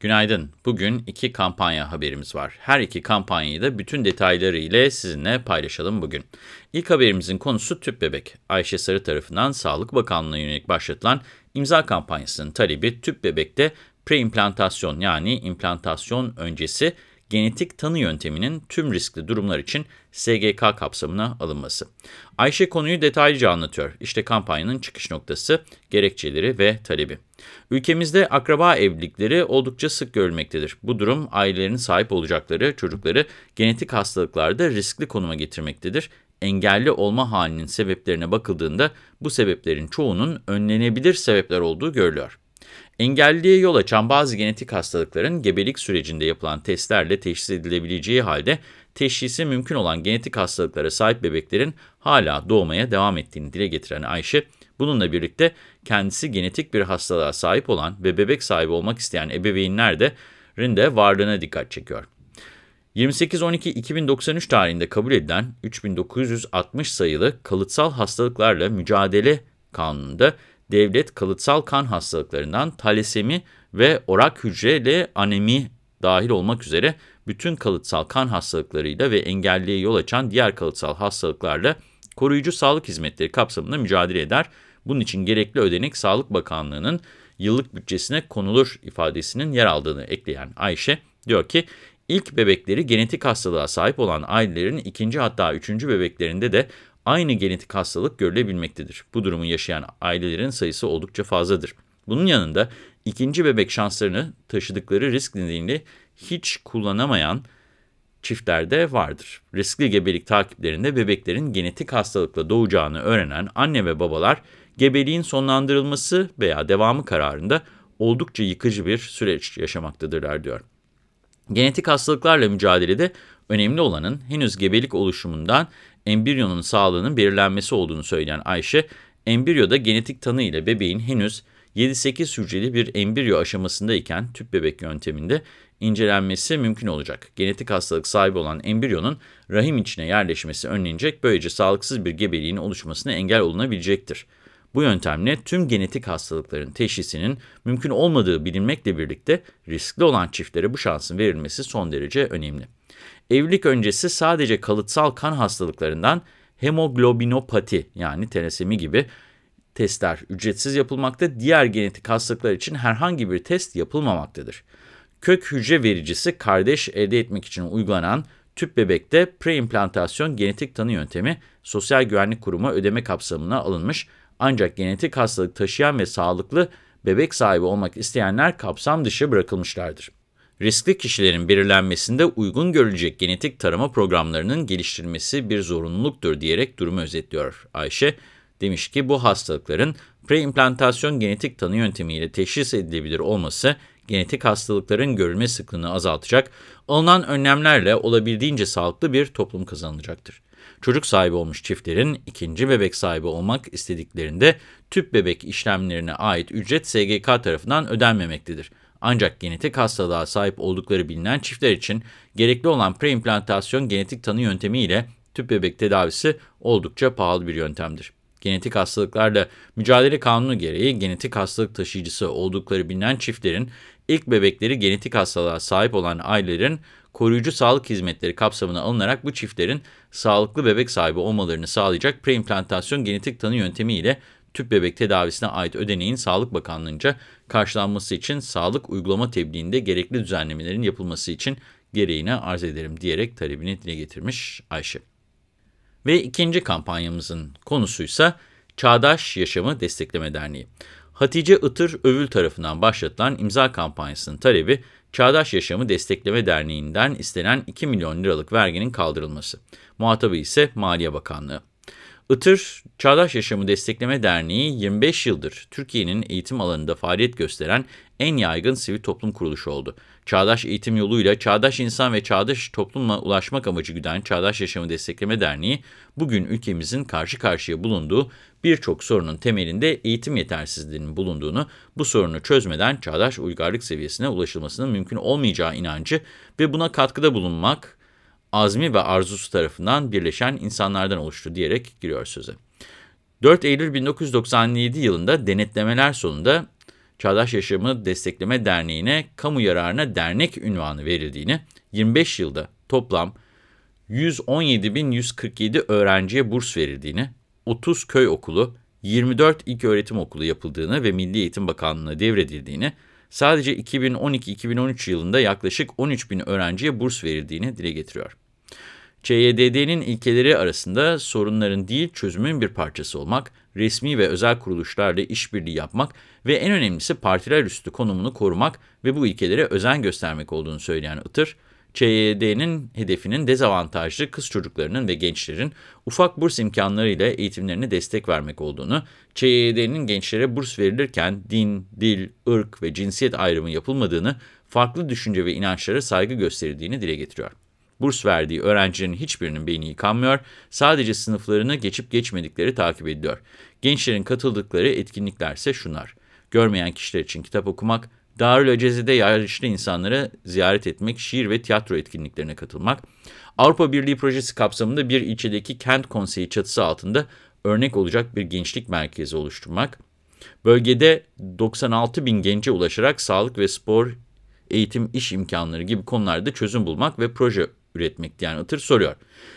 Günaydın. Bugün iki kampanya haberimiz var. Her iki kampanyayı da bütün detayları ile sizinle paylaşalım bugün. İlk haberimizin konusu tüp bebek. Ayşe Sarı tarafından Sağlık Bakanlığı'na yönelik başlatılan imza kampanyasının talebi tüp bebekte preimplantasyon yani implantasyon öncesi genetik tanı yönteminin tüm riskli durumlar için SGK kapsamına alınması. Ayşe konuyu detaylıca anlatıyor. İşte kampanyanın çıkış noktası, gerekçeleri ve talebi. Ülkemizde akraba evlilikleri oldukça sık görülmektedir. Bu durum ailelerin sahip olacakları çocukları genetik hastalıklarda riskli konuma getirmektedir. Engelli olma halinin sebeplerine bakıldığında bu sebeplerin çoğunun önlenebilir sebepler olduğu görülüyor. Engelliliğe yol açan bazı genetik hastalıkların gebelik sürecinde yapılan testlerle teşhis edilebileceği halde teşhisi mümkün olan genetik hastalıklara sahip bebeklerin hala doğmaya devam ettiğini dile getiren Ayşe, bununla birlikte kendisi genetik bir hastalığa sahip olan ve bebek sahibi olmak isteyen ebeveynlerin de varlığına dikkat çekiyor. 28-12-2093 tarihinde kabul edilen 3960 sayılı kalıtsal hastalıklarla mücadele kanununda devlet kalıtsal kan hastalıklarından talasemi ve orak hücreli anemi dahil olmak üzere bütün kalıtsal kan hastalıklarıyla ve engelliye yol açan diğer kalıtsal hastalıklarla koruyucu sağlık hizmetleri kapsamında mücadele eder. Bunun için gerekli ödenek Sağlık Bakanlığı'nın yıllık bütçesine konulur ifadesinin yer aldığını ekleyen Ayşe diyor ki, ilk bebekleri genetik hastalığa sahip olan ailelerin ikinci hatta üçüncü bebeklerinde de aynı genetik hastalık görülebilmektedir. Bu durumu yaşayan ailelerin sayısı oldukça fazladır. Bunun yanında ikinci bebek şanslarını taşıdıkları risk nedeniyle hiç kullanamayan çiftlerde vardır. Riskli gebelik takiplerinde bebeklerin genetik hastalıkla doğacağını öğrenen anne ve babalar gebeliğin sonlandırılması veya devamı kararında oldukça yıkıcı bir süreç yaşamaktadırlar diyor. Genetik hastalıklarla mücadelede önemli olanın henüz gebelik oluşumundan embriyonun sağlığının belirlenmesi olduğunu söyleyen Ayşe, embriyoda genetik tanı ile bebeğin henüz 7-8 hücreli bir embriyo aşamasındayken tüp bebek yönteminde incelenmesi mümkün olacak. Genetik hastalık sahibi olan embriyonun rahim içine yerleşmesi önlenecek, böylece sağlıksız bir gebeliğin oluşmasına engel olunabilecektir. Bu yöntemle tüm genetik hastalıkların teşhisinin mümkün olmadığı bilinmekle birlikte riskli olan çiftlere bu şansın verilmesi son derece önemli. Evlilik öncesi sadece kalıtsal kan hastalıklarından hemoglobinopati yani telasemi gibi testler ücretsiz yapılmakta, diğer genetik hastalıklar için herhangi bir test yapılmamaktadır. Kök hücre vericisi kardeş elde etmek için uygulanan tüp bebekte preimplantasyon genetik tanı yöntemi Sosyal Güvenlik Kurumu ödeme kapsamına alınmış ancak genetik hastalık taşıyan ve sağlıklı bebek sahibi olmak isteyenler kapsam dışı bırakılmışlardır. Riskli kişilerin belirlenmesinde uygun görülecek genetik tarama programlarının geliştirilmesi bir zorunluluktur diyerek durumu özetliyor Ayşe. Demiş ki bu hastalıkların preimplantasyon genetik tanı yöntemiyle teşhis edilebilir olması genetik hastalıkların görülme sıklığını azaltacak, alınan önlemlerle olabildiğince sağlıklı bir toplum kazanılacaktır. Çocuk sahibi olmuş çiftlerin ikinci bebek sahibi olmak istediklerinde tüp bebek işlemlerine ait ücret SGK tarafından ödenmemektedir. Ancak genetik hastalığa sahip oldukları bilinen çiftler için gerekli olan preimplantasyon genetik tanı yöntemi ile tüp bebek tedavisi oldukça pahalı bir yöntemdir. Genetik hastalıklarla mücadele kanunu gereği genetik hastalık taşıyıcısı oldukları bilinen çiftlerin ilk bebekleri genetik hastalığa sahip olan ailelerin koruyucu sağlık hizmetleri kapsamına alınarak bu çiftlerin sağlıklı bebek sahibi olmalarını sağlayacak preimplantasyon genetik tanı yöntemi ile tüp bebek tedavisine ait ödeneğin Sağlık Bakanlığı'nca karşılanması için sağlık uygulama tebliğinde gerekli düzenlemelerin yapılması için gereğine arz ederim diyerek talebini dile getirmiş Ayşe. Ve ikinci kampanyamızın konusuysa Çağdaş Yaşamı Destekleme Derneği. Hatice Itır Övül tarafından başlatılan imza kampanyasının talebi Çağdaş Yaşamı Destekleme Derneği'nden istenen 2 milyon liralık verginin kaldırılması. Muhatabı ise Maliye Bakanlığı. Itır, Çağdaş Yaşamı Destekleme Derneği 25 yıldır Türkiye'nin eğitim alanında faaliyet gösteren en yaygın sivil toplum kuruluşu oldu. Çağdaş eğitim yoluyla çağdaş insan ve çağdaş toplumla ulaşmak amacı güden Çağdaş Yaşamı Destekleme Derneği, bugün ülkemizin karşı karşıya bulunduğu birçok sorunun temelinde eğitim yetersizliğinin bulunduğunu, bu sorunu çözmeden çağdaş uygarlık seviyesine ulaşılmasının mümkün olmayacağı inancı ve buna katkıda bulunmak azmi ve arzusu tarafından birleşen insanlardan oluştu diyerek giriyor söze. 4 Eylül 1997 yılında denetlemeler sonunda Çağdaş Yaşamı Destekleme Derneği'ne kamu yararına dernek ünvanı verildiğini, 25 yılda toplam 117.147 öğrenciye burs verildiğini, 30 köy okulu, 24 ilköğretim okulu yapıldığını ve Milli Eğitim Bakanlığı'na devredildiğini, sadece 2012-2013 yılında yaklaşık 13 bin öğrenciye burs verildiğini dile getiriyor. ÇYDD'nin ilkeleri arasında sorunların değil çözümün bir parçası olmak, resmi ve özel kuruluşlarla işbirliği yapmak ve en önemlisi partiler üstü konumunu korumak ve bu ilkelere özen göstermek olduğunu söyleyen Itır, ÇYD'nin hedefinin dezavantajlı kız çocuklarının ve gençlerin ufak burs imkanlarıyla eğitimlerine destek vermek olduğunu, ÇYD'nin gençlere burs verilirken din, dil, ırk ve cinsiyet ayrımı yapılmadığını, farklı düşünce ve inançlara saygı gösterildiğini dile getiriyor. Burs verdiği öğrencilerin hiçbirinin beyni yıkanmıyor, sadece sınıflarını geçip geçmedikleri takip ediliyor. Gençlerin katıldıkları etkinliklerse şunlar. Görmeyen kişiler için kitap okumak, Darül Aceze'de yaşlı insanları ziyaret etmek, şiir ve tiyatro etkinliklerine katılmak, Avrupa Birliği projesi kapsamında bir ilçedeki kent konseyi çatısı altında örnek olacak bir gençlik merkezi oluşturmak, bölgede 96 bin gence ulaşarak sağlık ve spor, eğitim, iş imkanları gibi konularda çözüm bulmak ve proje üretmek diyen Itır soruyor.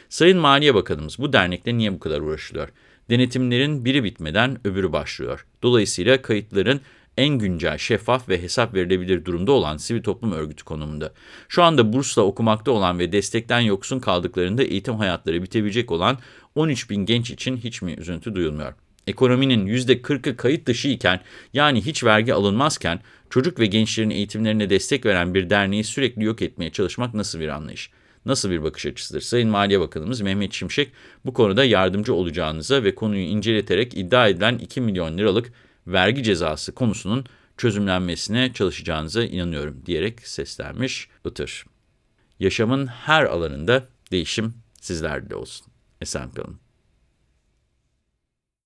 Sayın Maliye Bakanımız bu dernekle niye bu kadar uğraşılıyor? Denetimlerin biri bitmeden öbürü başlıyor. Dolayısıyla kayıtların en güncel, şeffaf ve hesap verilebilir durumda olan sivil toplum örgütü konumunda. Şu anda bursla okumakta olan ve destekten yoksun kaldıklarında eğitim hayatları bitebilecek olan 13 bin genç için hiç mi üzüntü duyulmuyor? Ekonominin %40'ı kayıt dışı iken yani hiç vergi alınmazken çocuk ve gençlerin eğitimlerine destek veren bir derneği sürekli yok etmeye çalışmak nasıl bir anlayış? Nasıl bir bakış açısıdır? Sayın Maliye Bakanımız Mehmet Şimşek bu konuda yardımcı olacağınıza ve konuyu inceleterek iddia edilen 2 milyon liralık vergi cezası konusunun çözümlenmesine çalışacağınıza inanıyorum diyerek seslenmiş Itır. Yaşamın her alanında değişim sizlerle olsun. Esen kalın.